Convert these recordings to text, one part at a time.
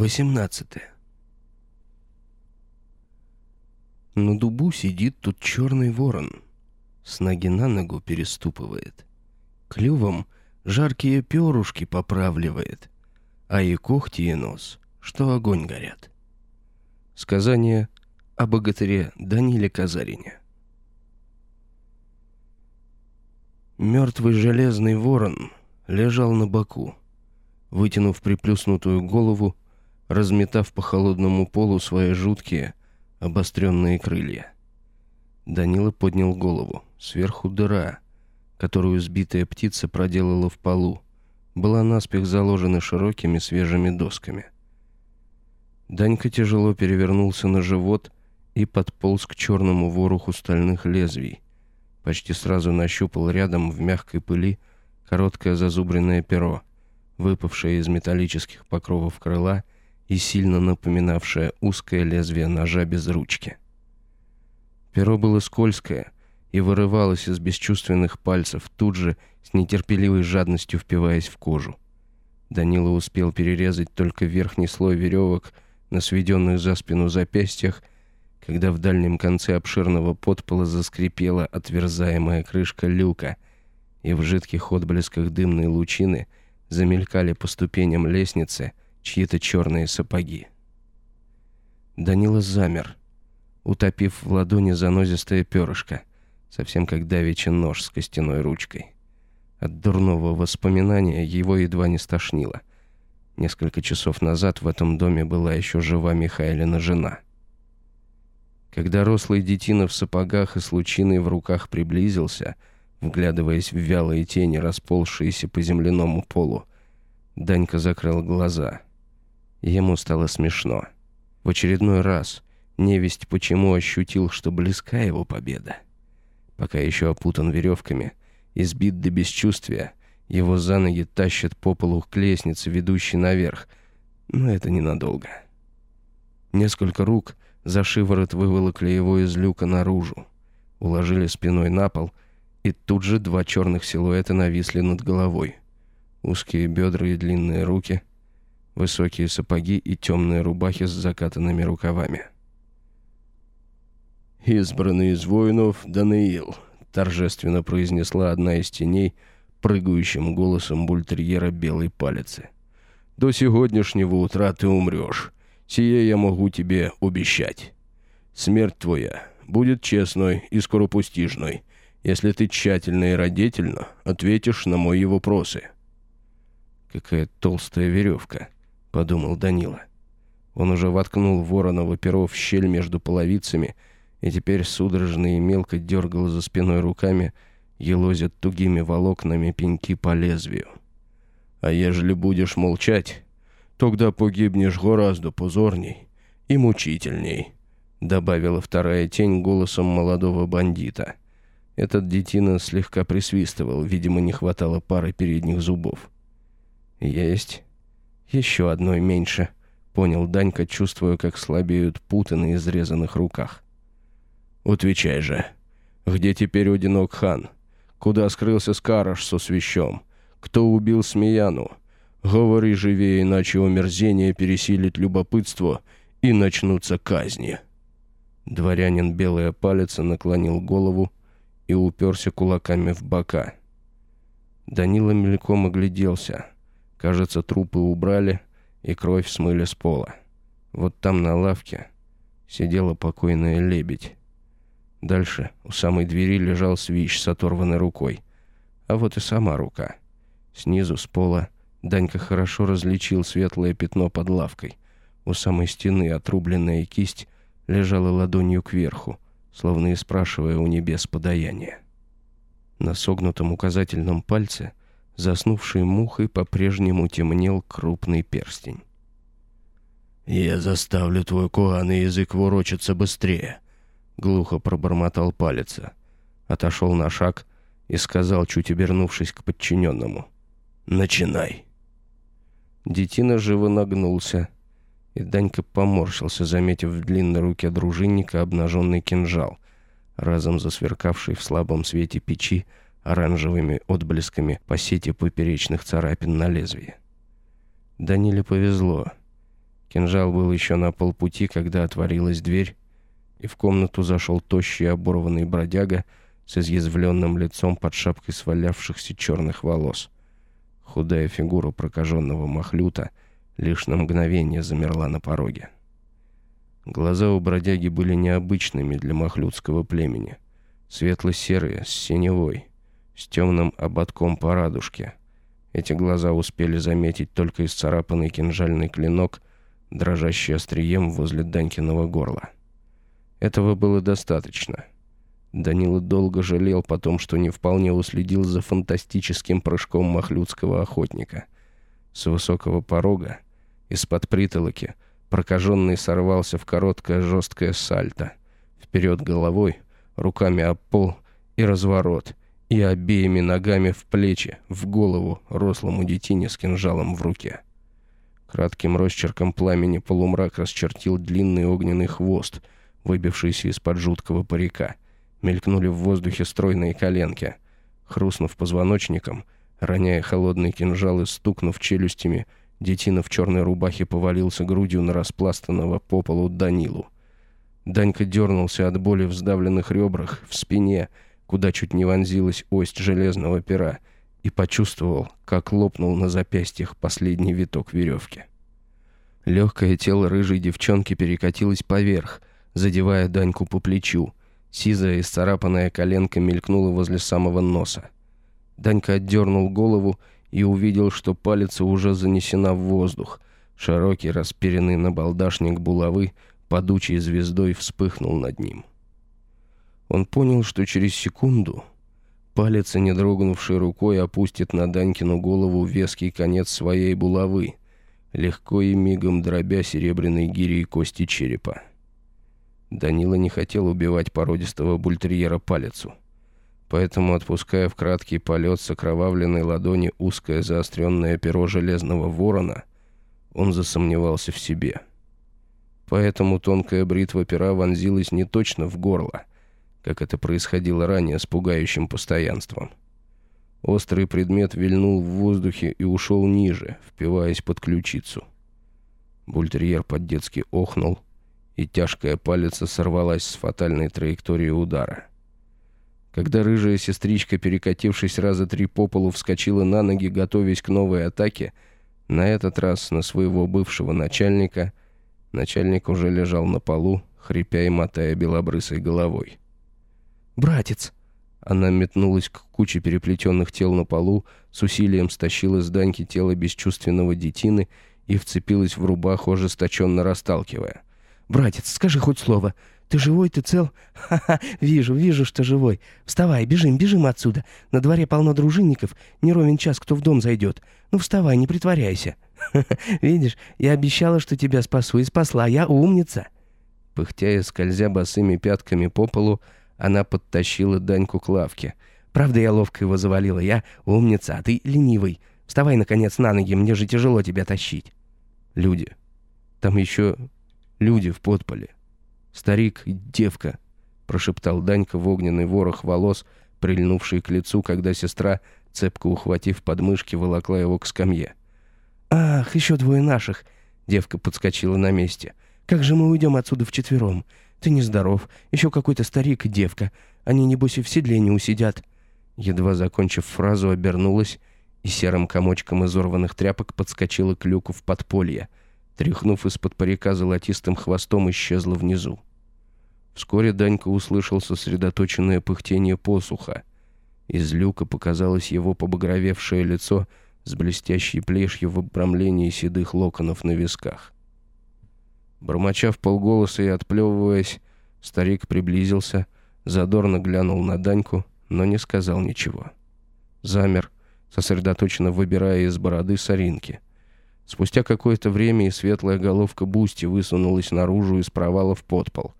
18. На дубу сидит тут черный ворон. С ноги на ногу переступывает. Клювом жаркие перушки поправливает. А и когти и нос, что огонь горят. Сказание о богатыре Даниле Казарине. Мертвый железный ворон лежал на боку, вытянув приплюснутую голову разметав по холодному полу свои жуткие, обостренные крылья. Данила поднял голову. Сверху дыра, которую сбитая птица проделала в полу, была наспех заложена широкими свежими досками. Данька тяжело перевернулся на живот и подполз к черному вороху стальных лезвий. Почти сразу нащупал рядом в мягкой пыли короткое зазубренное перо, выпавшее из металлических покровов крыла и сильно напоминавшее узкое лезвие ножа без ручки. Перо было скользкое и вырывалось из бесчувственных пальцев, тут же с нетерпеливой жадностью впиваясь в кожу. Данила успел перерезать только верхний слой веревок на сведенных за спину запястьях, когда в дальнем конце обширного подпола заскрипела отверзаемая крышка люка, и в жидких отблесках дымной лучины замелькали по ступеням лестницы чьи-то черные сапоги. Данила замер, утопив в ладони занозистое перышко, совсем как давеча нож с костяной ручкой. От дурного воспоминания его едва не стошнило. Несколько часов назад в этом доме была еще жива Михайлина жена. Когда рослый детина в сапогах и с лучиной в руках приблизился, вглядываясь в вялые тени, расползшиеся по земляному полу, Данька закрыл глаза — Ему стало смешно. В очередной раз невесть почему ощутил, что близка его победа. Пока еще опутан веревками, избит до бесчувствия, его за ноги тащат по полу к лестнице, ведущей наверх, но это ненадолго. Несколько рук за шиворот выволокли его из люка наружу, уложили спиной на пол, и тут же два черных силуэта нависли над головой. Узкие бедра и длинные руки — высокие сапоги и темные рубахи с закатанными рукавами. «Избранный из воинов Даниил», — торжественно произнесла одна из теней, прыгающим голосом бультерьера белой палицы. «До сегодняшнего утра ты умрешь. Сие я могу тебе обещать. Смерть твоя будет честной и скоропустижной, если ты тщательно и родительно ответишь на мои вопросы». Какая толстая веревка. — подумал Данила. Он уже воткнул вороново перо в щель между половицами и теперь судорожно и мелко дергал за спиной руками, елозят тугими волокнами пеньки по лезвию. «А ежели будешь молчать, тогда погибнешь гораздо позорней и мучительней», — добавила вторая тень голосом молодого бандита. Этот детина слегка присвистывал, видимо, не хватало пары передних зубов. «Есть». «Еще одной меньше», — понял Данька, чувствуя, как слабеют путы на изрезанных руках. «Отвечай же. Где теперь одинок хан? Куда скрылся Скараш со свящом? Кто убил Смеяну? Говори живее, иначе омерзение пересилит любопытство, и начнутся казни». Дворянин белая палец наклонил голову и уперся кулаками в бока. Данила мельком огляделся — Кажется, трупы убрали и кровь смыли с пола. Вот там на лавке сидела покойная лебедь. Дальше у самой двери лежал свищ с оторванной рукой. А вот и сама рука. Снизу, с пола, Данька хорошо различил светлое пятно под лавкой. У самой стены отрубленная кисть лежала ладонью кверху, словно и спрашивая у небес подаяние. На согнутом указательном пальце заснувшей мухой по-прежнему темнел крупный перстень. «Я заставлю твой куаный язык ворочаться быстрее», — глухо пробормотал палец. Отошел на шаг и сказал, чуть обернувшись к подчиненному. «Начинай». Детина живо нагнулся, и Данька поморщился, заметив в длинной руке дружинника обнаженный кинжал, разом засверкавший в слабом свете печи, оранжевыми отблесками по сети поперечных царапин на лезвии. Даниле повезло. Кинжал был еще на полпути, когда отворилась дверь, и в комнату зашел тощий оборванный бродяга с изъязвленным лицом под шапкой свалявшихся черных волос. Худая фигура прокаженного махлюта лишь на мгновение замерла на пороге. Глаза у бродяги были необычными для махлютского племени. Светло-серые, с синевой, с темным ободком по радужке. Эти глаза успели заметить только исцарапанный кинжальный клинок, дрожащий острием возле Данькиного горла. Этого было достаточно. Данила долго жалел потом, что не вполне уследил за фантастическим прыжком махлюдского охотника. С высокого порога, из-под притолоки, прокаженный сорвался в короткое жесткое сальто. Вперед головой, руками об пол и разворот, и обеими ногами в плечи, в голову рослому детине с кинжалом в руке. Кратким росчерком пламени полумрак расчертил длинный огненный хвост — выбившиеся из-под жуткого парика. Мелькнули в воздухе стройные коленки. Хрустнув позвоночником, роняя холодный кинжал и стукнув челюстями, детина в черной рубахе повалился грудью на распластанного по полу Данилу. Данька дернулся от боли в сдавленных ребрах, в спине, куда чуть не вонзилась ось железного пера, и почувствовал, как лопнул на запястьях последний виток веревки. Легкое тело рыжей девчонки перекатилось поверх, задевая Даньку по плечу. Сизая и сцарапанная коленка мелькнула возле самого носа. Данька отдернул голову и увидел, что палец уже занесена в воздух. Широкий распиренный набалдашник булавы падучей звездой вспыхнул над ним. Он понял, что через секунду палец, не дрогнувшей рукой, опустит на Данькину голову веский конец своей булавы, легко и мигом дробя серебряной гири и кости черепа. Данила не хотел убивать породистого бультерьера палецу. Поэтому, отпуская в краткий полет с окровавленной ладони узкое заостренное перо железного ворона, он засомневался в себе. Поэтому тонкая бритва пера вонзилась не точно в горло, как это происходило ранее с пугающим постоянством. Острый предмет вильнул в воздухе и ушел ниже, впиваясь под ключицу. Бультерьер по-детски охнул — и тяжкая палец сорвалась с фатальной траектории удара. Когда рыжая сестричка, перекатившись раза три по полу, вскочила на ноги, готовясь к новой атаке, на этот раз на своего бывшего начальника, начальник уже лежал на полу, хрипя и мотая белобрысой головой. «Братец!» Она метнулась к куче переплетенных тел на полу, с усилием стащила с Даньки тело бесчувственного детины и вцепилась в рубаху, ожесточенно расталкивая. «Братец, скажи хоть слово. Ты живой, ты цел?» «Ха-ха, вижу, вижу, что живой. Вставай, бежим, бежим отсюда. На дворе полно дружинников. Не ровен час, кто в дом зайдет. Ну вставай, не притворяйся. Видишь, я обещала, что тебя спасу, и спасла. Я умница». Пыхтя и скользя босыми пятками по полу, она подтащила Даньку к лавке. «Правда, я ловко его завалила. Я умница, а ты ленивый. Вставай, наконец, на ноги, мне же тяжело тебя тащить». «Люди. Там еще Люди в подполе. Старик и девка, прошептал Данька в огненный ворох волос, прильнувший к лицу, когда сестра, цепко ухватив подмышки, волокла его к скамье. «Ах, еще двое наших!» Девка подскочила на месте. «Как же мы уйдем отсюда вчетвером? Ты нездоров. Еще какой-то старик и девка. Они, небось, и в седле не усидят». Едва закончив фразу, обернулась и серым комочком изорванных тряпок подскочила к люку в подполье — тряхнув из-под парика золотистым хвостом, исчезла внизу. Вскоре Данька услышал сосредоточенное пыхтение Посуха. Из люка показалось его побагровевшее лицо с блестящей плешью в обрамлении седых локонов на висках. Бормоча вполголоса и отплевываясь, старик приблизился, задорно глянул на Даньку, но не сказал ничего. Замер, сосредоточенно выбирая из бороды соринки — Спустя какое-то время и светлая головка Бусти высунулась наружу из провала в подпол.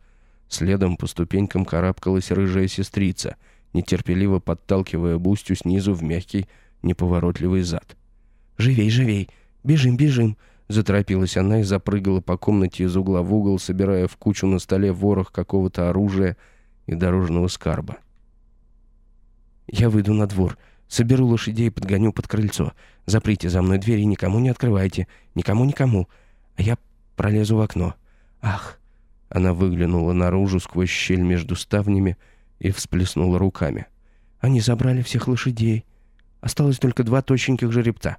Следом по ступенькам карабкалась рыжая сестрица, нетерпеливо подталкивая Бустю снизу в мягкий, неповоротливый зад. «Живей, живей! Бежим, бежим!» Заторопилась она и запрыгала по комнате из угла в угол, собирая в кучу на столе ворох какого-то оружия и дорожного скарба. «Я выйду на двор», Соберу лошадей и подгоню под крыльцо. Заприте за мной дверь и никому не открывайте. Никому-никому. А я пролезу в окно. Ах!» Она выглянула наружу сквозь щель между ставнями и всплеснула руками. «Они забрали всех лошадей. Осталось только два тощеньких жеребца.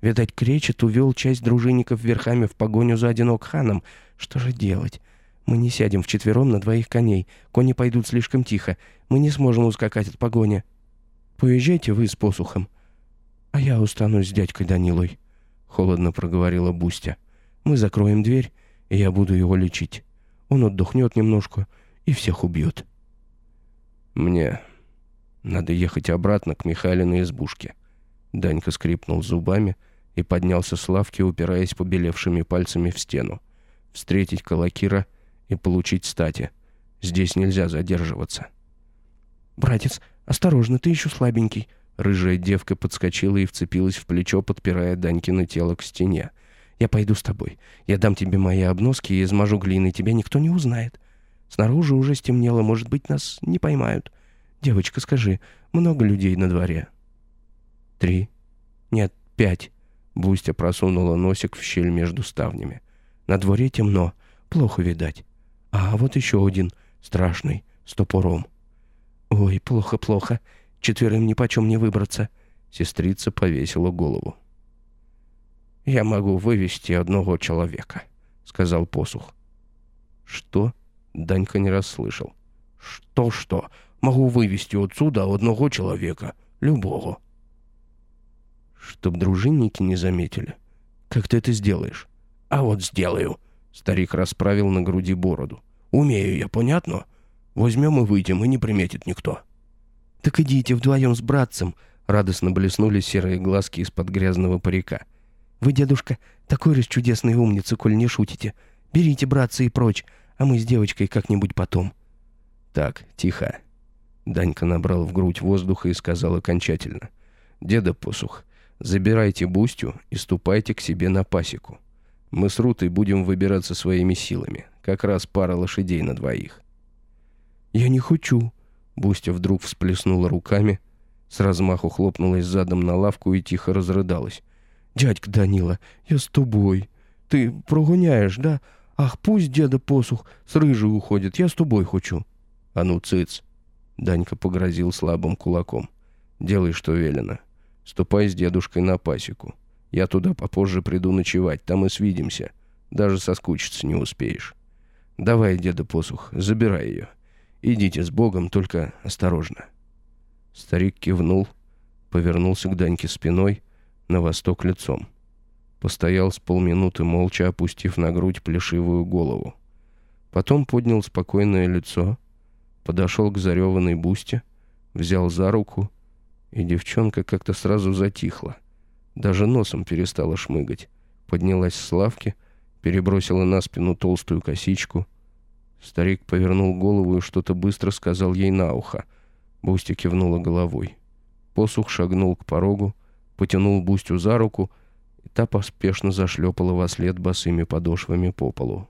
Видать, Кречет увел часть дружинников верхами в погоню за Одинок-ханом. Что же делать? Мы не сядем вчетвером на двоих коней. Кони пойдут слишком тихо. Мы не сможем ускакать от погони. Поезжайте вы с посухом. А я останусь с дядькой Данилой», — холодно проговорила Бустя. «Мы закроем дверь, и я буду его лечить. Он отдохнет немножко и всех убьет». «Мне надо ехать обратно к Михайлиной избушке». Данька скрипнул зубами и поднялся с лавки, упираясь побелевшими пальцами в стену. «Встретить Калакира и получить стати. Здесь нельзя задерживаться». «Братец, осторожно, ты еще слабенький». Рыжая девка подскочила и вцепилась в плечо, подпирая Данькино тело к стене. «Я пойду с тобой. Я дам тебе мои обноски и измажу глиной. Тебя никто не узнает. Снаружи уже стемнело, может быть, нас не поймают. Девочка, скажи, много людей на дворе?» «Три. Нет, пять». Бустя просунула носик в щель между ставнями. «На дворе темно. Плохо видать. А вот еще один, страшный, с топором». «Ой, плохо-плохо. Четверым ни почем не выбраться». Сестрица повесила голову. «Я могу вывести одного человека», — сказал посух. «Что?» — Данька не расслышал. «Что-что? Могу вывести отсюда одного человека. Любого». «Чтоб дружинники не заметили. Как ты это сделаешь?» «А вот сделаю». Старик расправил на груди бороду. «Умею я, понятно? Возьмем и выйдем, и не приметит никто». «Так идите вдвоем с братцем», — радостно блеснули серые глазки из-под грязного парика. «Вы, дедушка, такой же чудесный умница, коль не шутите. Берите, братцы, и прочь, а мы с девочкой как-нибудь потом». «Так, тихо». Данька набрал в грудь воздуха и сказал окончательно. «Деда посух, забирайте Бустю и ступайте к себе на пасеку. Мы с Рутой будем выбираться своими силами. Как раз пара лошадей на двоих». «Я не хочу». Бустя вдруг всплеснула руками, с размаху хлопнулась задом на лавку и тихо разрыдалась. «Дядька Данила, я с тобой. Ты прогоняешь, да? Ах, пусть деда посух с рыжей уходит, я с тобой хочу». «А ну, цыц!» Данька погрозил слабым кулаком. «Делай, что велено. Ступай с дедушкой на пасеку. Я туда попозже приду ночевать, там и свидимся. Даже соскучиться не успеешь. Давай, деда посух, забирай ее. Идите с Богом, только осторожно». Старик кивнул, повернулся к Даньке спиной, на восток лицом. Постоял с полминуты, молча опустив на грудь плешивую голову. Потом поднял спокойное лицо, подошел к зареванной бусте, взял за руку, и девчонка как-то сразу затихла. Даже носом перестала шмыгать. Поднялась с лавки, перебросила на спину толстую косичку. Старик повернул голову и что-то быстро сказал ей на ухо. Бустя кивнула головой. Посух шагнул к порогу, потянул Бустю за руку, и та поспешно зашлепала во след босыми подошвами по полу.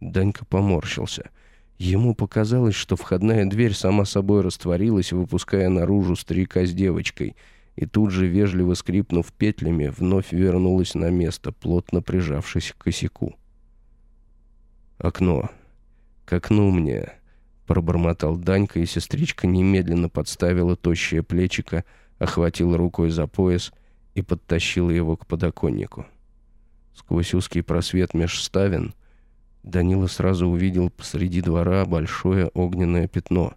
Данька поморщился. Ему показалось, что входная дверь сама собой растворилась, выпуская наружу старика с девочкой, и тут же, вежливо скрипнув петлями, вновь вернулась на место, плотно прижавшись к косяку. «Окно. К окну мне», — пробормотал Данька, и сестричка немедленно подставила тощее плечико, охватила рукой за пояс и подтащила его к подоконнику. Сквозь узкий просвет меж ставен Данила сразу увидел посреди двора большое огненное пятно,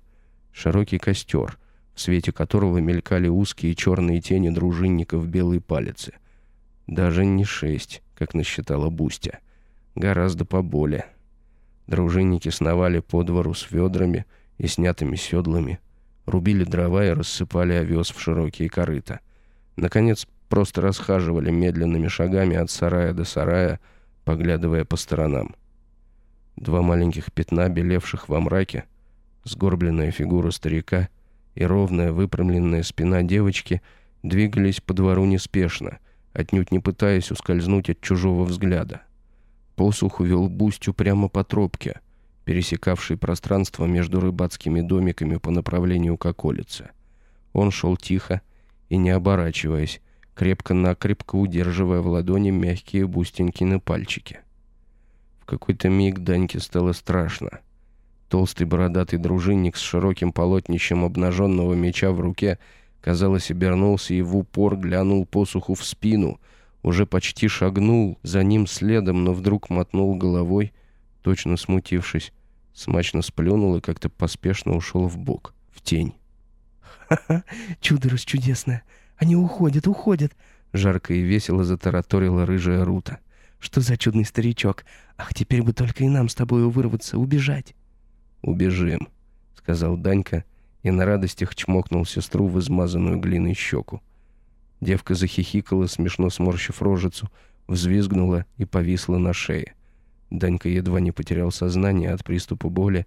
широкий костер, в свете которого мелькали узкие черные тени дружинников белой палицы. Даже не шесть, как насчитала Бустя, гораздо поболее. Дружинники сновали по двору с ведрами и снятыми седлами, рубили дрова и рассыпали овес в широкие корыта. Наконец, просто расхаживали медленными шагами от сарая до сарая, поглядывая по сторонам. Два маленьких пятна, белевших во мраке, сгорбленная фигура старика и ровная выпрямленная спина девочки двигались по двору неспешно, отнюдь не пытаясь ускользнуть от чужого взгляда. Посух вел Бустю прямо по тропке — пересекавший пространство между рыбацкими домиками по направлению к околице. Он шел тихо и не оборачиваясь, крепко-накрепко удерживая в ладони мягкие бустенькины пальчики. Какой-то миг Даньке стало страшно. Толстый бородатый дружинник с широким полотнищем обнаженного меча в руке, казалось, обернулся и в упор глянул посуху в спину, уже почти шагнул за ним следом, но вдруг мотнул головой, точно смутившись, смачно сплюнул и как-то поспешно ушел в бок, в тень. «Ха-ха, чудо расчудесное! Они уходят, уходят!» Жарко и весело затараторила рыжая Рута. «Что за чудный старичок? Ах, теперь бы только и нам с тобою вырваться, убежать!» «Убежим», — сказал Данька и на радостях чмокнул сестру в измазанную глиной щеку. Девка захихикала, смешно сморщив рожицу, взвизгнула и повисла на шее. Данька едва не потерял сознание от приступа боли,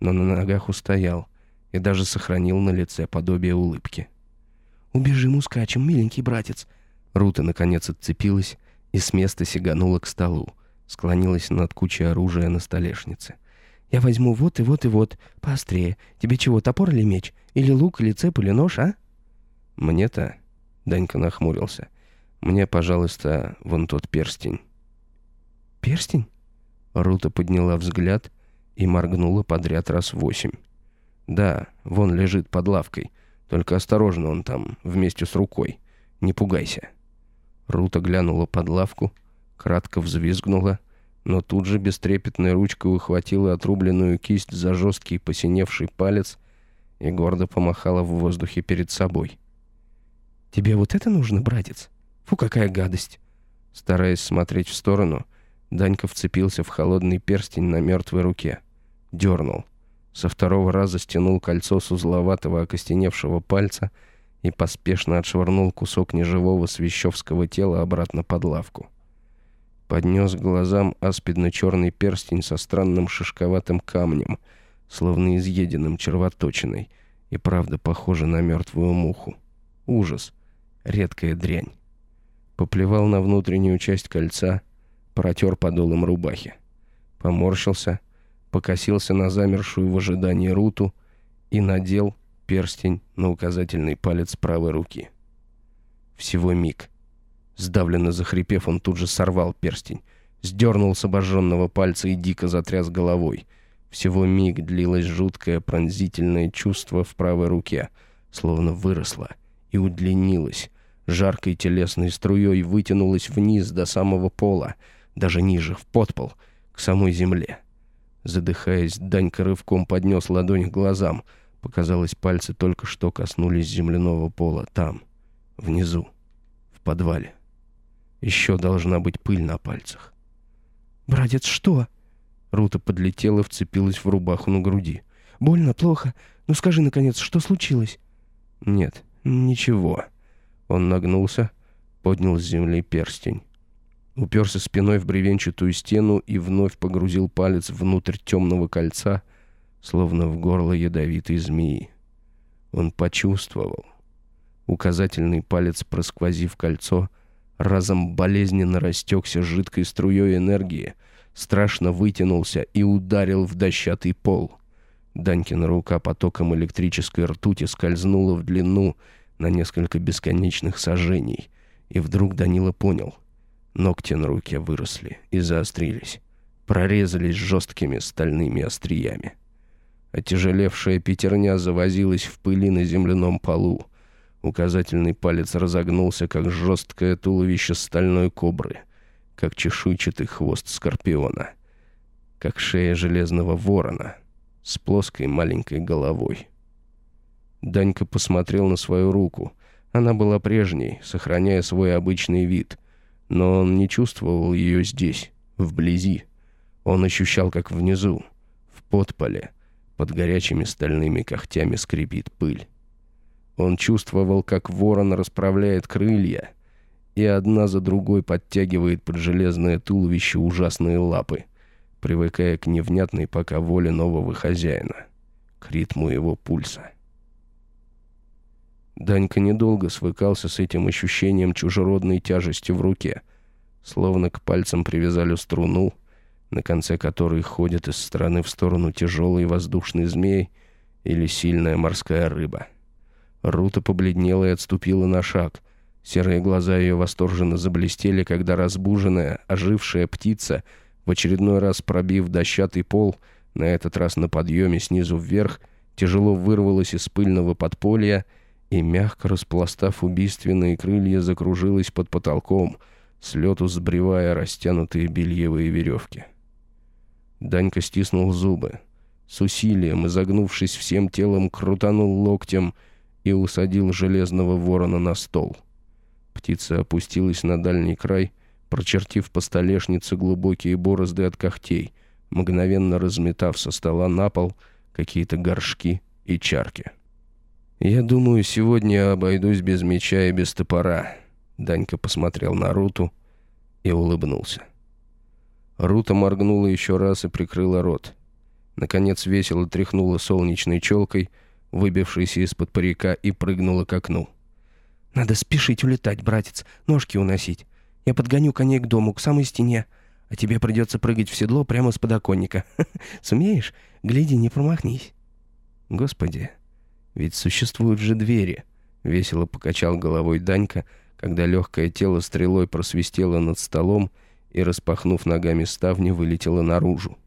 но на ногах устоял и даже сохранил на лице подобие улыбки. «Убежим, ускачем, миленький братец!» Рута, наконец, отцепилась и с места сиганула к столу, склонилась над кучей оружия на столешнице. Я возьму вот и вот и вот, поострее. Тебе чего, топор или меч? Или лук, или цеп, или нож, а?» «Мне-то...» — Данька нахмурился. «Мне, пожалуйста, вон тот перстень». «Перстень?» Рута подняла взгляд и моргнула подряд раз восемь. «Да, вон лежит под лавкой. Только осторожно он там, вместе с рукой. Не пугайся». Рута глянула под лавку, кратко взвизгнула — но тут же бестрепетной ручкой ухватила отрубленную кисть за жесткий посиневший палец и гордо помахала в воздухе перед собой. «Тебе вот это нужно, братец? Фу, какая гадость!» Стараясь смотреть в сторону, Данька вцепился в холодный перстень на мертвой руке. Дернул. Со второго раза стянул кольцо с узловатого окостеневшего пальца и поспешно отшвырнул кусок неживого свящевского тела обратно под лавку поднес к глазам аспидно-черный перстень со странным шишковатым камнем, словно изъеденным червоточиной, и правда похоже на мертвую муху. Ужас. Редкая дрянь. Поплевал на внутреннюю часть кольца, протер подолом рубахи. Поморщился, покосился на замершую в ожидании Руту и надел перстень на указательный палец правой руки. Всего миг — Сдавленно захрипев, он тут же сорвал перстень, сдернул с обожженного пальца и дико затряс головой. Всего миг длилось жуткое пронзительное чувство в правой руке, словно выросло и удлинилось, жаркой телесной струей вытянулось вниз до самого пола, даже ниже, в подпол, к самой земле. Задыхаясь, Данька рывком поднес ладонь к глазам. Показалось, пальцы только что коснулись земляного пола там, внизу, в подвале. Еще должна быть пыль на пальцах. «Братец, что?» Рута подлетела, вцепилась в рубаху на груди. «Больно, плохо? Ну скажи, наконец, что случилось?» «Нет, ничего». Он нагнулся, поднял с земли перстень. Уперся спиной в бревенчатую стену и вновь погрузил палец внутрь темного кольца, словно в горло ядовитой змеи. Он почувствовал. Указательный палец, просквозив кольцо, — разом болезненно растекся жидкой струей энергии, страшно вытянулся и ударил в дощатый пол. Данькина рука потоком электрической ртути скользнула в длину на несколько бесконечных сажений, и вдруг Данила понял. Ногти на руке выросли и заострились, прорезались жесткими стальными остриями. Отяжелевшая пятерня завозилась в пыли на земляном полу, Указательный палец разогнулся, как жесткое туловище стальной кобры, как чешуйчатый хвост скорпиона, как шея железного ворона с плоской маленькой головой. Данька посмотрел на свою руку. Она была прежней, сохраняя свой обычный вид, но он не чувствовал ее здесь, вблизи. Он ощущал, как внизу, в подполе, под горячими стальными когтями скрипит пыль. Он чувствовал, как ворон расправляет крылья и одна за другой подтягивает под железное туловище ужасные лапы, привыкая к невнятной пока воле нового хозяина, к ритму его пульса. Данька недолго свыкался с этим ощущением чужеродной тяжести в руке, словно к пальцам привязали струну, на конце которой ходит из стороны в сторону тяжелый воздушный змей или сильная морская рыба. Рута побледнела и отступила на шаг. Серые глаза ее восторженно заблестели, когда разбуженная, ожившая птица В очередной раз пробив дощатый пол, на этот раз на подъеме снизу вверх, тяжело вырвалась из пыльного подполья и, мягко распластав убийственные крылья, закружилась под потолком, с лету сбривая растянутые бельевые веревки. Данька стиснул зубы. С усилием, изогнувшись всем телом, крутанул локтем и усадил железного ворона на стол. Птица опустилась на дальний край, прочертив по столешнице глубокие борозды от когтей, мгновенно разметав со стола на пол какие-то горшки и чарки. «Я думаю, сегодня обойдусь без меча и без топора», — Данька посмотрел на Руту и улыбнулся. Рута моргнула еще раз и прикрыла рот. Наконец весело тряхнула солнечной челкой, выбившейся из-под парика, и прыгнула к окну. «Надо спешить улетать, братец, ножки уносить. Я подгоню коней к дому, к самой стене, а тебе придется прыгать в седло прямо с подоконника. Сумеешь? Гляди, не промахнись». «Господи, ведь существуют же двери», — весело покачал головой Данька, когда легкое тело стрелой просвистело над столом и, распахнув ногами ставни, вылетело наружу.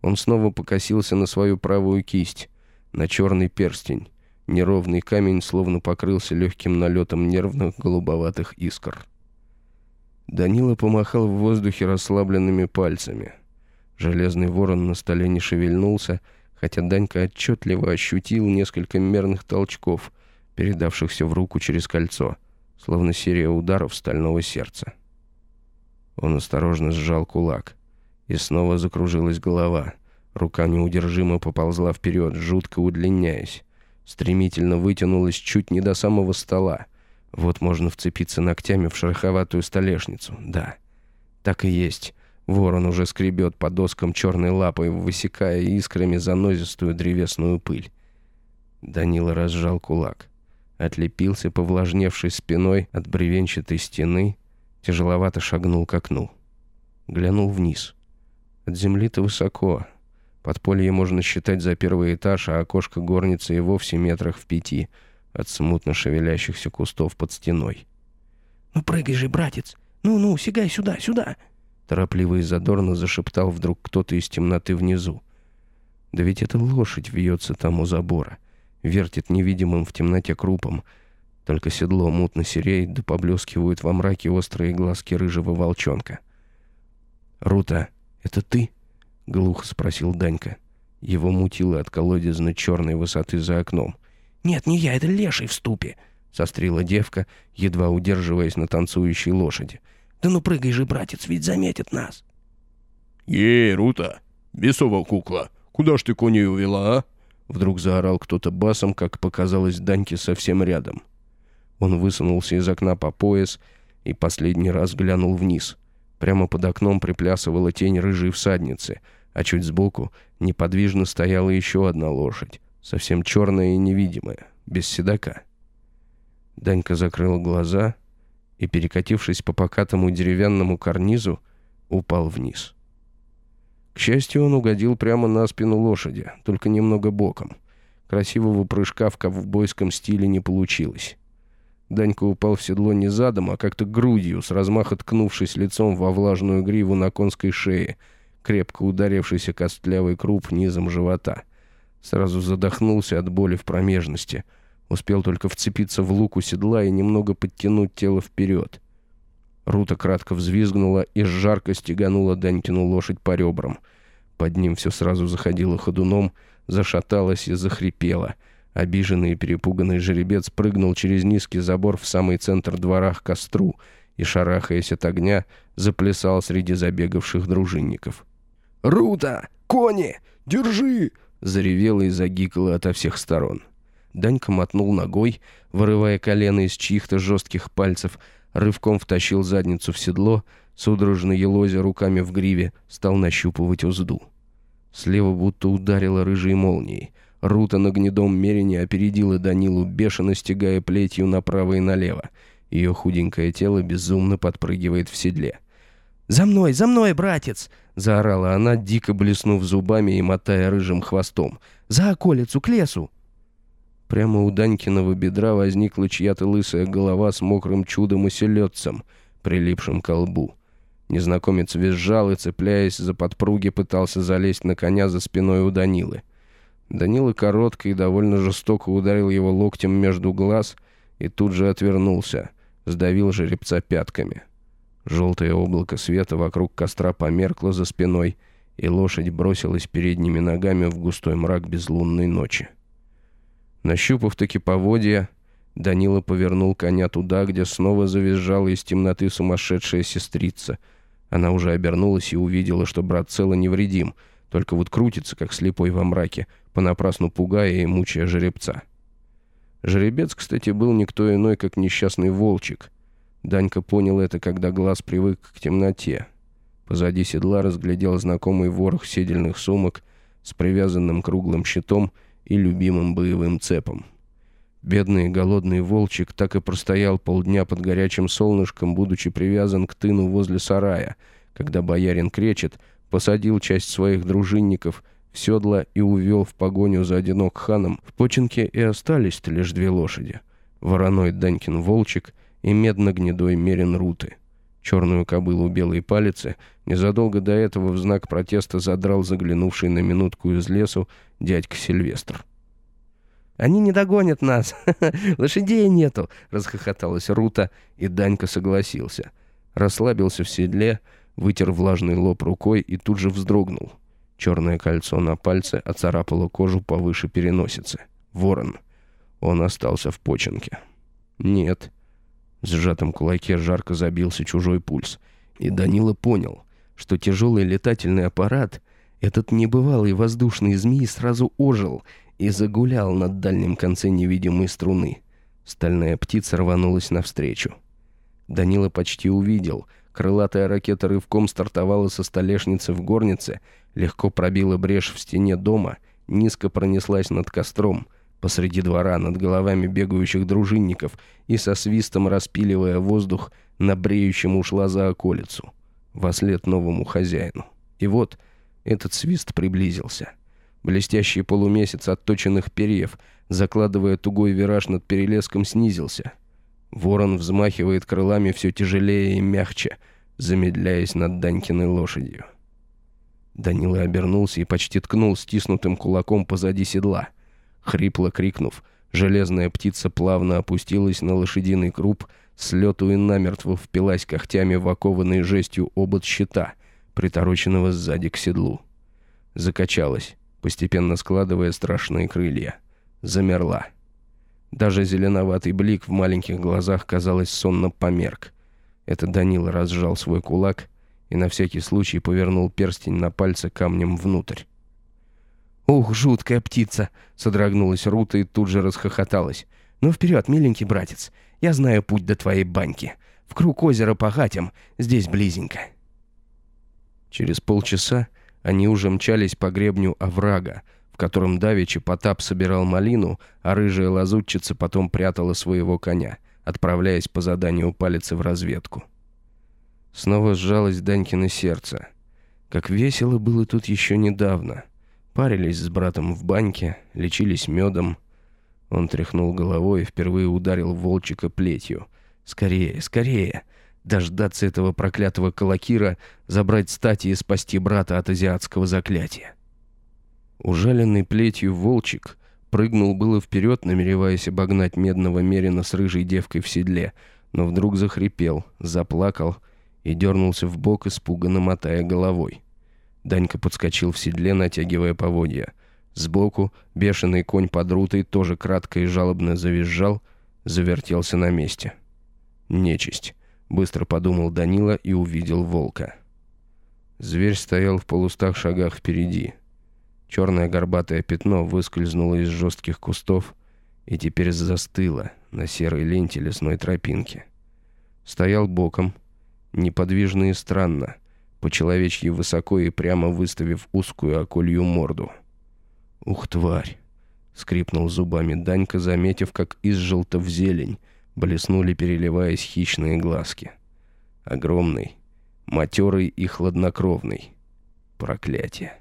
Он снова покосился на свою правую кисть, на черный перстень. Неровный камень словно покрылся легким налетом нервных голубоватых искр. Данила помахал в воздухе расслабленными пальцами. Железный ворон на столе не шевельнулся, хотя Данька отчетливо ощутил несколько мерных толчков, передавшихся в руку через кольцо, словно серия ударов стального сердца. Он осторожно сжал кулак, и снова закружилась голова. Рука неудержимо поползла вперед, жутко удлиняясь. Стремительно вытянулась чуть не до самого стола. Вот можно вцепиться ногтями в шероховатую столешницу. Да, так и есть. Ворон уже скребет по доскам черной лапой, высекая искрами занозистую древесную пыль. Данила разжал кулак. Отлепился повлажневшей спиной от бревенчатой стены, тяжеловато шагнул к окну. Глянул вниз. От земли-то высоко. Подполье можно считать за первый этаж, а окошко горницы и вовсе метрах в пяти от смутно шевелящихся кустов под стеной. «Ну прыгай же, братец! Ну-ну, сигай сюда, сюда!» Торопливо и задорно зашептал вдруг кто-то из темноты внизу. Да ведь это лошадь вьется там у забора, вертит невидимым в темноте крупом. Только седло мутно сереет, да поблескивают во мраке острые глазки рыжего волчонка. «Рута, это ты?» — глухо спросил Данька. Его мутило от колодезно черной высоты за окном. «Нет, не я, это леший в ступе!» — сострила девка, едва удерживаясь на танцующей лошади — да ну прыгай же, братец, ведь заметит нас. Ей, Рута, бесова кукла, куда ж ты коней увела, а? Вдруг заорал кто-то басом, как показалось Даньке совсем рядом. Он высунулся из окна по пояс и последний раз глянул вниз. Прямо под окном приплясывала тень рыжей всадницы, а чуть сбоку неподвижно стояла еще одна лошадь, совсем черная и невидимая, без седока. Данька закрыл глаза и, перекатившись по покатому деревянному карнизу, упал вниз. К счастью, он угодил прямо на спину лошади, только немного боком. Красивого прыжка в ковбойском стиле не получилось. Данька упал в седло не задом, а как-то грудью, с размаха ткнувшись лицом во влажную гриву на конской шее, крепко ударившийся костлявый круп низом живота. Сразу задохнулся от боли в промежности — Успел только вцепиться в луку седла и немного подтянуть тело вперед. Рута кратко взвизгнула и жарко стеганула Данькину лошадь по ребрам. Под ним все сразу заходило ходуном, зашаталось и захрипело. Обиженный и перепуганный жеребец прыгнул через низкий забор в самый центр двора к костру и, шарахаясь от огня, заплясал среди забегавших дружинников. «Рута! Кони! Держи!» заревело и загикало ото всех сторон. Данька мотнул ногой, вырывая колено из чьих-то жестких пальцев, рывком втащил задницу в седло, судорожно елозя руками в гриве, стал нащупывать узду. Слева будто ударило рыжей молнией. Рута на гнедом мерине опередила Данилу, бешено стягая плетью направо и налево. Ее худенькое тело безумно подпрыгивает в седле. «За мной, за мной, братец!» — заорала она, дико блеснув зубами и мотая рыжим хвостом. «За околицу, к лесу!» Прямо у Данькиного бедра возникла чья-то лысая голова с мокрым чудом и селедцем, прилипшим к лбу. Незнакомец визжал и, цепляясь за подпруги, пытался залезть на коня за спиной у Данилы. Данила коротко и довольно жестоко ударил его локтем между глаз и тут же отвернулся, сдавил жеребца пятками. Желтое облако света вокруг костра померкло за спиной, и лошадь бросилась передними ногами в густой мрак безлунной ночи. Нащупав таки поводья, Данила повернул коня туда, где снова завизжала из темноты сумасшедшая сестрица. Она уже обернулась и увидела, что брат цел невредим, только вот крутится, как слепой во мраке, понапрасну пугая и мучая жеребца. Жеребец, кстати, был никто иной, как несчастный волчик. Данька понял это, когда глаз привык к темноте. Позади седла разглядел знакомый ворох седельных сумок с привязанным круглым щитом и любимым боевым цепом. Бедный голодный волчик так и простоял полдня под горячим солнышком, будучи привязан к тыну возле сарая, когда боярин Кречет посадил часть своих дружинников в седла и увел в погоню за одинок ханом. В починке и остались-то лишь две лошади. Вороной Данькин волчик и медно-гнедой Мерин Руты. Черную кобылу белой палицы незадолго до этого в знак протеста задрал заглянувший на минутку из лесу дядька Сильвестр. Они не догонят нас. Лошадей нету, расхохоталась Рута, и Данька согласился. Расслабился в седле, вытер влажный лоб рукой и тут же вздрогнул. Черное кольцо на пальце оцарапало кожу повыше переносицы. Ворон. Он остался в починке. Нет. В сжатом кулаке жарко забился чужой пульс. И Данила понял, что тяжелый летательный аппарат, этот небывалый воздушный змей, сразу ожил — и загулял над дальним конце невидимой струны. Стальная птица рванулась навстречу. Данила почти увидел. Крылатая ракета рывком стартовала со столешницы в горнице, легко пробила брешь в стене дома, низко пронеслась над костром, посреди двора, над головами бегающих дружинников и со свистом распиливая воздух, на бреющем ушла за околицу, во след новому хозяину. И вот этот свист приблизился — Блестящий полумесяц отточенных перьев, закладывая тугой вираж над перелеском, снизился. Ворон взмахивает крылами все тяжелее и мягче, замедляясь над Данькиной лошадью. Данила обернулся и почти ткнул стиснутым кулаком позади седла. Хрипло крикнув, железная птица плавно опустилась на лошадиный круп, с лету и намертво впилась когтями в окованный жестью обод щита, притороченного сзади к седлу. Закачалась постепенно складывая страшные крылья. Замерла. Даже зеленоватый блик в маленьких глазах, казалось, сонно померк. Это Данила разжал свой кулак и на всякий случай повернул перстень на пальце камнем внутрь. «Ух, жуткая птица!» — содрогнулась Рута и тут же расхохоталась. «Ну вперед, миленький братец, я знаю путь до твоей баньки. В круг озера по хатям, здесь близенько». Через полчаса они уже мчались по гребню оврага, в котором давеча Потап собирал малину, а рыжая лазутчица потом прятала своего коня, отправляясь по заданию палицы в разведку. Снова сжалось Данькино сердце. Как весело было тут еще недавно. Парились с братом в баньке, лечились медом. Он тряхнул головой и впервые ударил волчика плетью. «Скорее, скорее!» дождаться этого проклятого Калакира, забрать стати и спасти брата от азиатского заклятия. Ужаленный плетью волчик прыгнул было вперед, намереваясь обогнать медного мерина с рыжей девкой в седле, но вдруг захрипел, заплакал и дернулся в бок, испуганно мотая головой. Данька подскочил в седле, натягивая поводья. Сбоку бешеный конь под рутой тоже кратко и жалобно завизжал, завертелся на месте. Нечисть. Быстро подумал Данила и увидел волка. Зверь стоял в полустах шагах впереди. Черное горбатое пятно выскользнуло из жестких кустов и теперь застыло на серой ленте лесной тропинки. Стоял боком, неподвижно и странно, по-человечьи высоко и прямо выставив узкую околью морду. «Ух, тварь!» — скрипнул зубами Данька, заметив, как из желто в зелень — блеснули, переливаясь хищные глазки. Огромный, матерый и хладнокровный. Проклятие.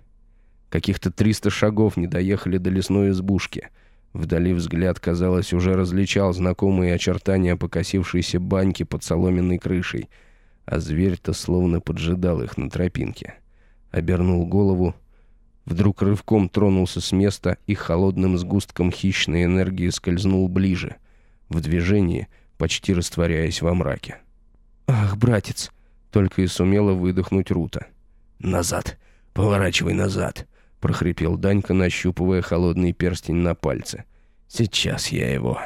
Каких-то триста шагов не доехали до лесной избушки. Вдали взгляд, казалось, уже различал знакомые очертания покосившейся баньки под соломенной крышей. а зверь-то словно поджидал их на тропинке. Обернул голову, вдруг рывком тронулся с места и холодным сгустком хищной энергии скользнул ближе, в движении, почти растворяясь во мраке. «Ах, братец!» — только и сумела выдохнуть Рута. «Назад! Поворачивай назад!» — прохрипел Данька, нащупывая холодный перстень на пальце. «Сейчас я его...»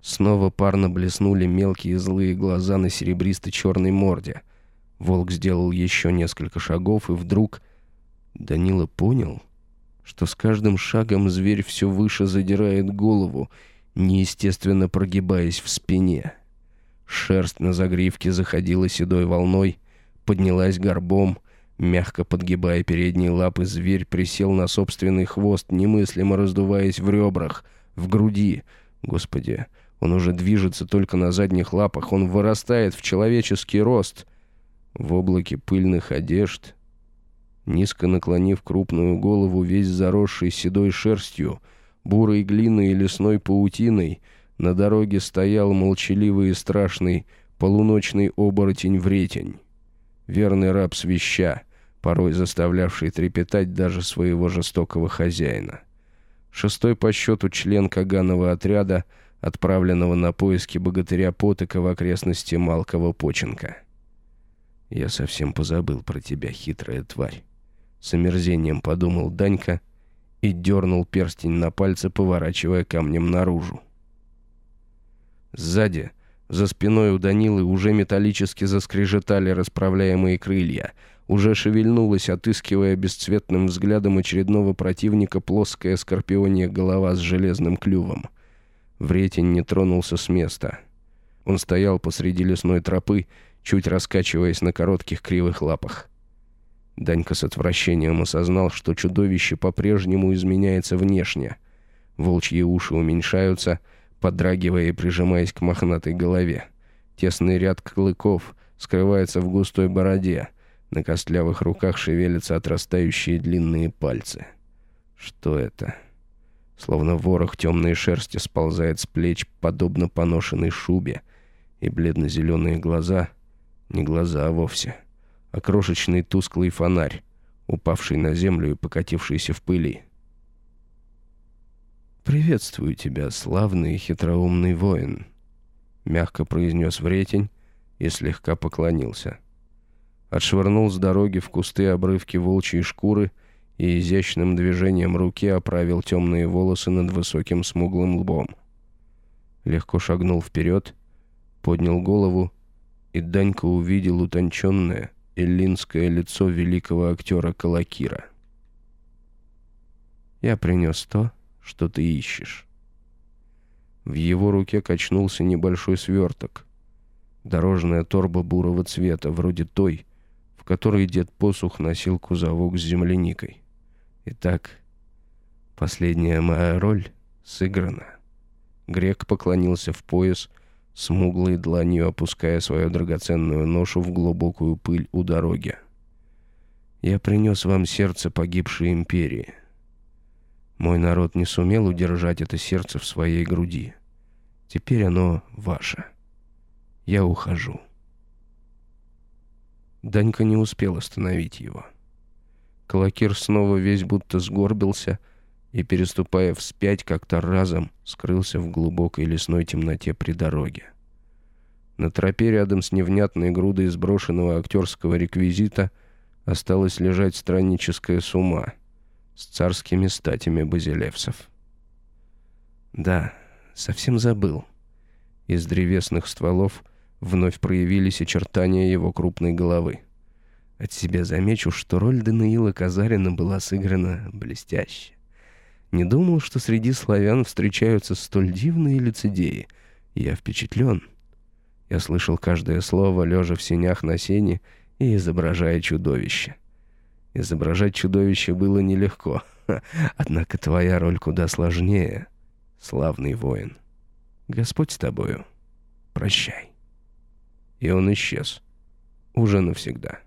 Снова парно блеснули мелкие злые глаза на серебристо-черной морде. Волк сделал еще несколько шагов, и вдруг... Данила понял, что с каждым шагом зверь все выше задирает голову, неестественно прогибаясь в спине. Шерсть на загривке заходила седой волной, поднялась горбом, мягко подгибая передние лапы, зверь присел на собственный хвост, немыслимо раздуваясь в ребрах, в груди. Господи, он уже движется только на задних лапах, он вырастает в человеческий рост. В облаке пыльных одежд, низко наклонив крупную голову, весь заросший седой шерстью, бурой глиной и лесной паутиной, на дороге стоял молчаливый и страшный полуночный оборотень-вретень. Верный раб свища, порой заставлявший трепетать даже своего жестокого хозяина. Шестой по счету член Каганова отряда — отправленного на поиски богатыря Потыка в окрестности Малкова Поченка. «Я совсем позабыл про тебя, хитрая тварь», — с омерзением подумал Данька и дернул перстень на пальце, поворачивая камнем наружу. Сзади, за спиной у Данилы, уже металлически заскрежетали расправляемые крылья, уже шевельнулась, отыскивая бесцветным взглядом очередного противника плоская скорпионья голова с железным клювом — Вретень не тронулся с места. Он стоял посреди лесной тропы, чуть раскачиваясь на коротких кривых лапах. Данька с отвращением осознал, что чудовище по-прежнему изменяется внешне. Волчьи уши уменьшаются, подрагивая и прижимаясь к мохнатой голове. Тесный ряд клыков скрывается в густой бороде. На костлявых руках шевелятся отрастающие длинные пальцы. Что это? — Словно ворох темной шерсти сползает с плеч, подобно поношенной шубе, и бледно-зеленые глаза — не глаза а вовсе, а крошечный тусклый фонарь, упавший на землю и покатившийся в пыли. «Приветствую тебя, славный и хитроумный воин», — мягко произнес Вретень и слегка поклонился. Отшвырнул с дороги в кусты обрывки волчьей шкуры — и изящным движением руки оправил темные волосы над высоким смуглым лбом. Легко шагнул вперед, поднял голову, и Данька увидел утонченное эллинское лицо великого актера Калакира. «Я принес то, что ты ищешь». В его руке качнулся небольшой сверток. Дорожная торба бурого цвета, вроде той, которой дед посух носил кузовок с земляникой. Итак, последняя моя роль сыграна. Грек поклонился в пояс, смуглой дланью опуская свою драгоценную ношу в глубокую пыль у дороги. «Я принес вам сердце погибшей империи. Мой народ не сумел удержать это сердце в своей груди. Теперь оно ваше. Я ухожу». Данька не успел остановить его. — Калакир снова весь будто сгорбился и, переступая вспять, как-то разом скрылся в глубокой лесной темноте при дороге. На тропе рядом с невнятной грудой сброшенного актерского реквизита осталась лежать странническая сума с царскими статями базилевсов. Да, совсем забыл. Из древесных стволов вновь проявились очертания его крупной головы. От себя замечу, что роль Даниила Казарина была сыграна блестяще. Не думал, что среди славян встречаются столь дивные лицедеи. Я впечатлен. Я слышал каждое слово, лежа в сенях на сене и изображая чудовище. Изображать чудовище было нелегко. Однако твоя роль куда сложнее, славный воин. Господь с тобою. Прощай. И он исчез. Уже навсегда.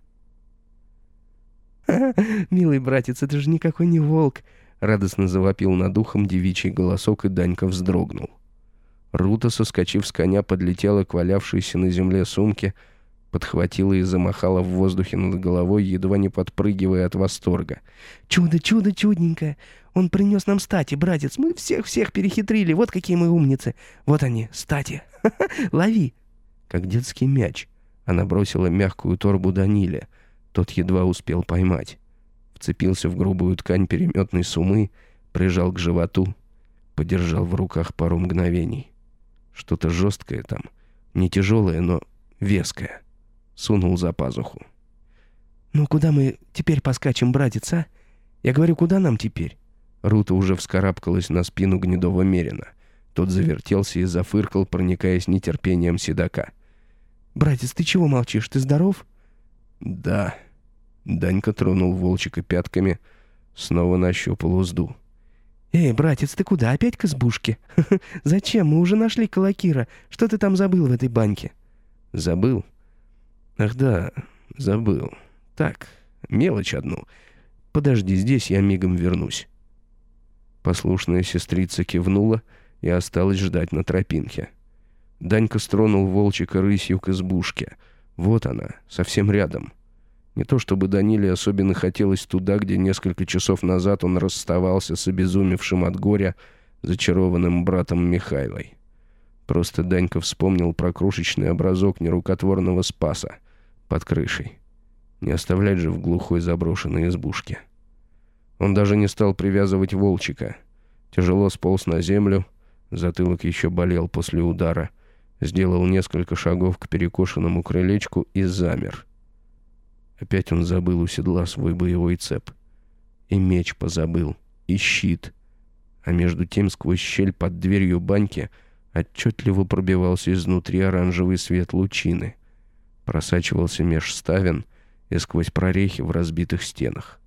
«Милый братец, это же никакой не волк!» Радостно завопил над ухом девичий голосок, и Данька вздрогнул. Рута, соскочив с коня, подлетела к валявшейся на земле сумке, подхватила и замахала в воздухе над головой, едва не подпрыгивая от восторга. «Чудо, чудо, чудненькое! Он принес нам стати, братец! Мы всех-всех перехитрили! Вот какие мы умницы! Вот они, стати! Лови!» Как детский мяч. Она бросила мягкую торбу Даниле. Тот едва успел поймать. Вцепился в грубую ткань переметной сумы, прижал к животу, подержал в руках пару мгновений. Что-то жесткое там, не тяжелое, но веское сунул за пазуху. «Ну куда мы теперь поскачем, братец, а? Я говорю, куда нам теперь?» Рута уже вскарабкалась на спину гнедого Мерина. Тот завертелся и зафыркал, проникаясь нетерпением седока. «Братец, ты чего молчишь? Ты здоров?» «Да». Данька тронул волчика пятками, снова нащупал узду. «Эй, братец, ты куда? Опять к избушке? Зачем? Мы уже нашли Калакира. Что ты там забыл в этой баньке?» «Забыл? Ах да, забыл. Так, мелочь одну. Подожди здесь, я мигом вернусь. Послушная сестрица кивнула и осталась ждать на тропинке. Данька стронул волчика рысью к избушке. Вот она, совсем рядом. Не то чтобы Даниле особенно хотелось туда, где несколько часов назад он расставался с обезумевшим от горя зачарованным братом Михайлой. Просто Данька вспомнил про крошечный образок нерукотворного спаса — под крышей. Не оставлять же в глухой заброшенной избушке. Он даже не стал привязывать волчика. Тяжело сполз на землю, затылок еще болел после удара, сделал несколько шагов к перекошенному крылечку и замер. Опять он забыл у седла свой боевой цеп. И меч позабыл, и щит. А между тем сквозь щель под дверью баньки отчетливо пробивался изнутри оранжевый свет лучины — просачивался меж ставен и сквозь прорехи в разбитых стенах.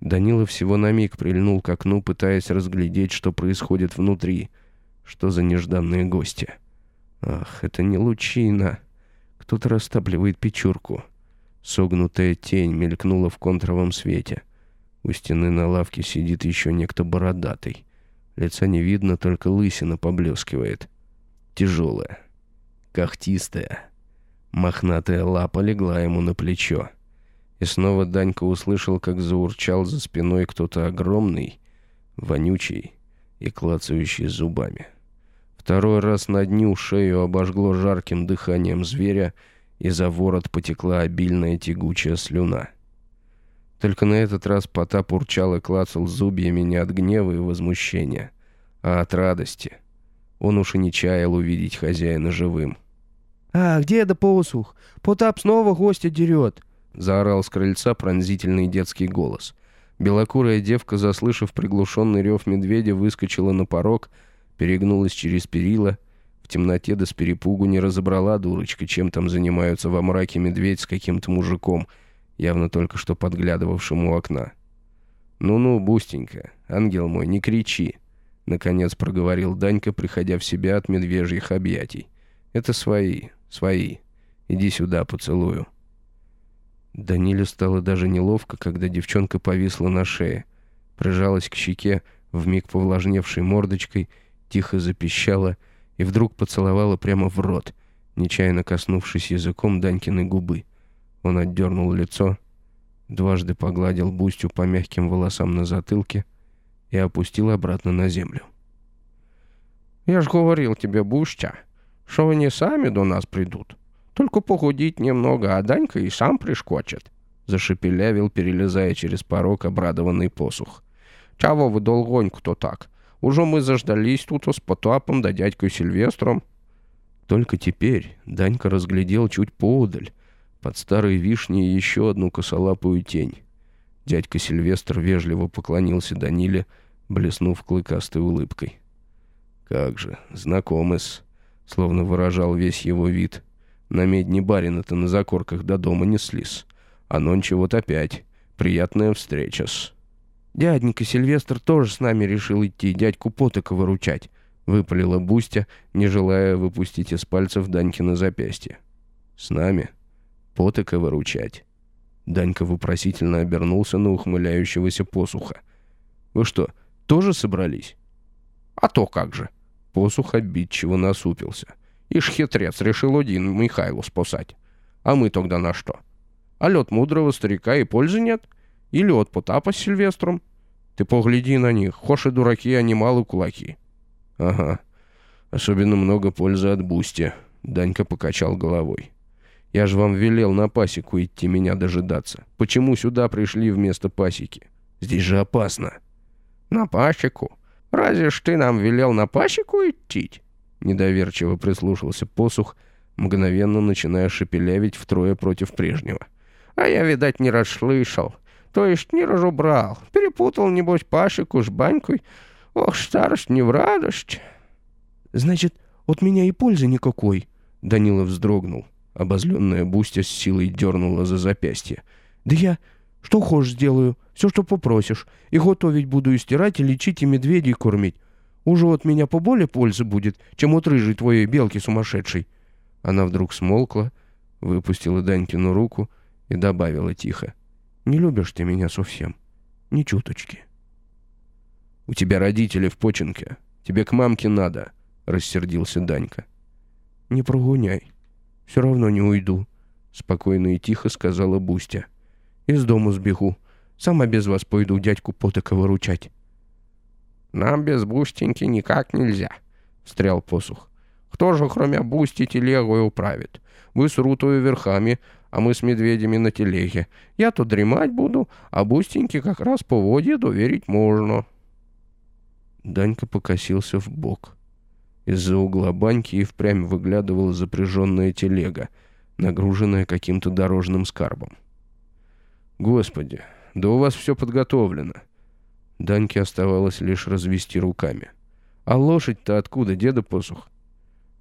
Данила всего на миг прильнул к окну, пытаясь разглядеть, что происходит внутри, что за нежданные гости. Ах, это не лучина. Кто-то растапливает печурку. Согнутая тень мелькнула в контровом свете. У стены на лавке сидит еще некто бородатый. Лица не видно, только лысина поблескивает. Тяжелая, когтистая. Мохнатая лапа легла ему на плечо. И снова Данька услышал, как заурчал за спиной кто-то огромный, вонючий и клацающий зубами. Второй раз на дню шею обожгло жарким дыханием зверя, и за ворот потекла обильная тягучая слюна. Только на этот раз Потап урчал и клацал зубьями не от гнева и возмущения, а от радости. Он уж и не чаял увидеть хозяина живым. «А, где да посух? Потап снова гостя дерет!» — заорал с крыльца пронзительный детский голос. Белокурая девка, заслышав приглушенный рев медведя, выскочила на порог, перегнулась через перила. В темноте да с перепугу не разобрала дурочка, чем там занимаются во мраке медведь с каким-то мужиком, явно только что подглядывавшим у окна. «Ну-ну, Бустенька, ангел мой, не кричи!» — наконец проговорил Данька, приходя в себя от медвежьих объятий. «Это свои, Свои. Иди сюда, поцелую». Даниле стало даже неловко, когда девчонка повисла на шее. Прижалась к щеке, вмиг повлажневшей мордочкой, тихо запищала и вдруг поцеловала прямо в рот, нечаянно коснувшись языком Данькиной губы. Он отдернул лицо, дважды погладил Бустю по мягким волосам на затылке и опустил обратно на землю. «Я ж говорил тебе, Бустя, что они сами до нас придут. Только похудить немного, а Данька и сам пришкочет», — зашепелявил, перелезая через порог обрадованный посух. «Чего вы долгоньку-то так? Уже мы заждались тут с Потапом да дядькой Сильвестром». Только теперь Данька разглядел чуть поодаль, под старой вишней еще одну косолапую тень. Дядька Сильвестр вежливо поклонился Даниле, блеснув клыкастой улыбкой. «Как же, знакомый-с», словно выражал весь его вид. На медне барина-то на закорках до дома неслись. А нонче вот опять. Приятная встреча-с. «Дяденька Сильвестр тоже с нами решил идти, дядьку Потока выручать», — выпалила Бустя, не желая выпустить из пальцев Данькина запястье. «С нами? Потока выручать?» Данька вопросительно обернулся на ухмыляющегося посуха. «Вы что, тоже собрались?» «А то как же!» Посух обидчиво насупился. Ишь хитрец решил один Михайлу спасать. А мы тогда на что? Аль от мудрого старика и пользы нет? Иль от Потапа с Сильвестром? Ты погляди на них, хошь и дураки, а немалы кулаки. Ага, особенно много пользы от Бусти, Данька покачал головой. Я же вам велел на пасеку идти меня дожидаться. Почему сюда пришли вместо пасеки? Здесь же опасно. На пасеку? Разве ж ты нам велел на пасеку идти? Недоверчиво прислушался посух, мгновенно начиная шепелявить втрое против прежнего. А я, видать, не расслышал. То есть не разубрал. Перепутал, небось, пасеку с банькой. Ох, старость не в радость. Значит, от меня и пользы никакой. Данила вздрогнул. Обозленная Бустя с силой дернула за запястье. «Да я что хочешь сделаю, все, что попросишь. И готовить буду, и стирать, и лечить, и медведей кормить. Уже от меня поболее пользы будет, чем от рыжей твоей белки сумасшедшей». Она вдруг смолкла, выпустила Данькину руку и добавила тихо. «Не любишь ты меня совсем. Ни чуточки». «У тебя родители в починке. Тебе к мамке надо», — рассердился Данька. «Не прогоняй. Все равно не уйду», — спокойно и тихо сказала Бустя. «Из дому сбегу. Сама без вас пойду дядьку Потапа выручать». «Нам без Бустеньки никак нельзя», — встрял Посух. «Кто же, кроме Бусти, телегой управит? Вы с Рутою верхами, а мы с медведями на телеге. Я тут дремать буду, а Бустеньке как раз поводья доверить можно». Данька покосился вбок. Из-за угла баньки и впрямь выглядывала запряженная телега, нагруженная каким-то дорожным скарбом. «Господи, да у вас все подготовлено!» Даньке оставалось лишь развести руками. «А лошадь-то откуда, деда посух?»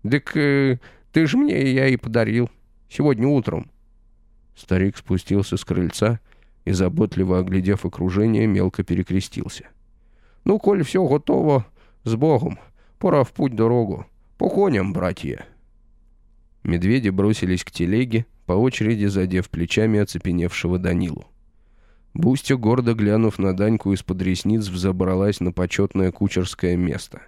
«Так э, ты ж мне я и подарил. Сегодня утром». Старик спустился с крыльца и, заботливо оглядев окружение, мелко перекрестился. «Ну, коль все готово, с Богом!» Пора в путь дорогу. По коням, братья!» Медведи бросились к телеге, по очереди задев плечами оцепеневшего Данилу. Бустя, гордо глянув на Даньку из-под ресниц, взобралась на почетное кучерское место,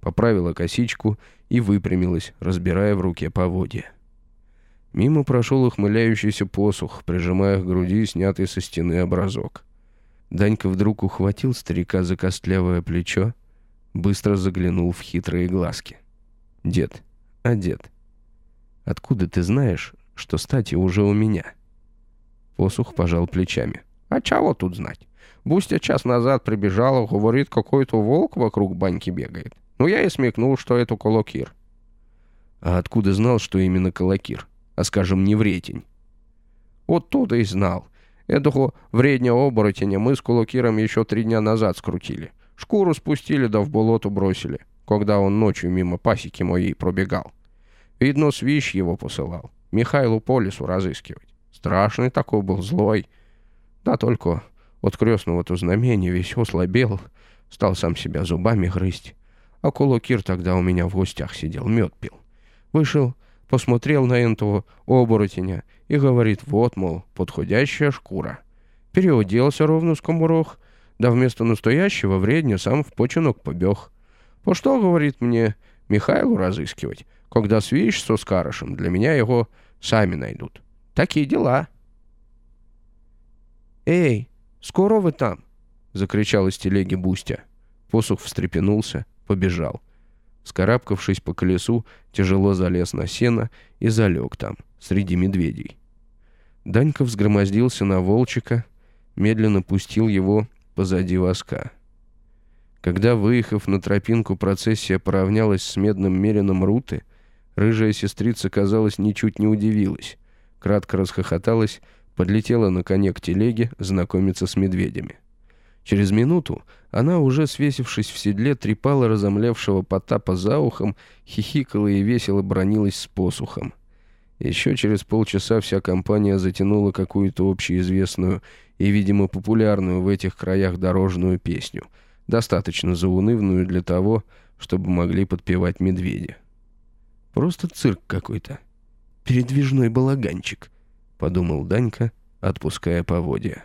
поправила косичку и выпрямилась, разбирая в руке поводья. Мимо прошел ухмыляющийся посух, прижимая к груди снятый со стены образок. Данька вдруг ухватил старика за костлявое плечо, быстро заглянул в хитрые глазки. «Дед, а дед, откуда ты знаешь, что стати уже у меня?» Посух пожал плечами. «А чего тут знать? Бустя час назад прибежала, говорит, какой-то волк вокруг баньки бегает. Ну, я и смекнул, что это колокир». «А откуда знал, что именно колокир? А, скажем, не вретень?» «Вот тут и знал. Этого вредня оборотеня мы с колокиром еще три дня назад скрутили. Шкуру спустили да в болото бросили, когда он ночью мимо пасеки моей пробегал. Видно, свищ его посылал. Михайлу по лесу разыскивать. Страшный такой был, злой. Да только от крестного-то знамения весь ослабел, стал сам себя зубами грызть. А Кулакир тогда у меня в гостях сидел, мед пил. Вышел, посмотрел на этого оборотеня и говорит, вот, мол, подходящая шкура. Переоделся ровно скоморох, да вместо настоящего вредня сам в починок побег. По что, говорит мне, Михайлу разыскивать, когда свищ со скарышем, для меня его сами найдут. Такие дела. «Эй, скоро вы там?» — закричал из телеги Бустя. Посух встрепенулся, побежал. Скарабкавшись по колесу, тяжело залез на сено и залег там, среди медведей. Данька взгромоздился на волчика, медленно пустил его позади воска. Когда, выехав на тропинку, процессия поравнялась с медным мерином Руты, рыжая сестрица, казалось, ничуть не удивилась. Кратко расхохоталась, подлетела на коне к телеге знакомиться с медведями. Через минуту она, уже свесившись в седле, трепала разомлевшего Потапа за ухом, хихикала и весело бронилась с посухом. Еще через полчаса вся компания затянула какую-то общеизвестную и, видимо, популярную в этих краях дорожную песню, достаточно заунывную для того, чтобы могли подпевать медведи. Просто цирк какой-то. Передвижной балаганчик, подумал Данька, отпуская поводья.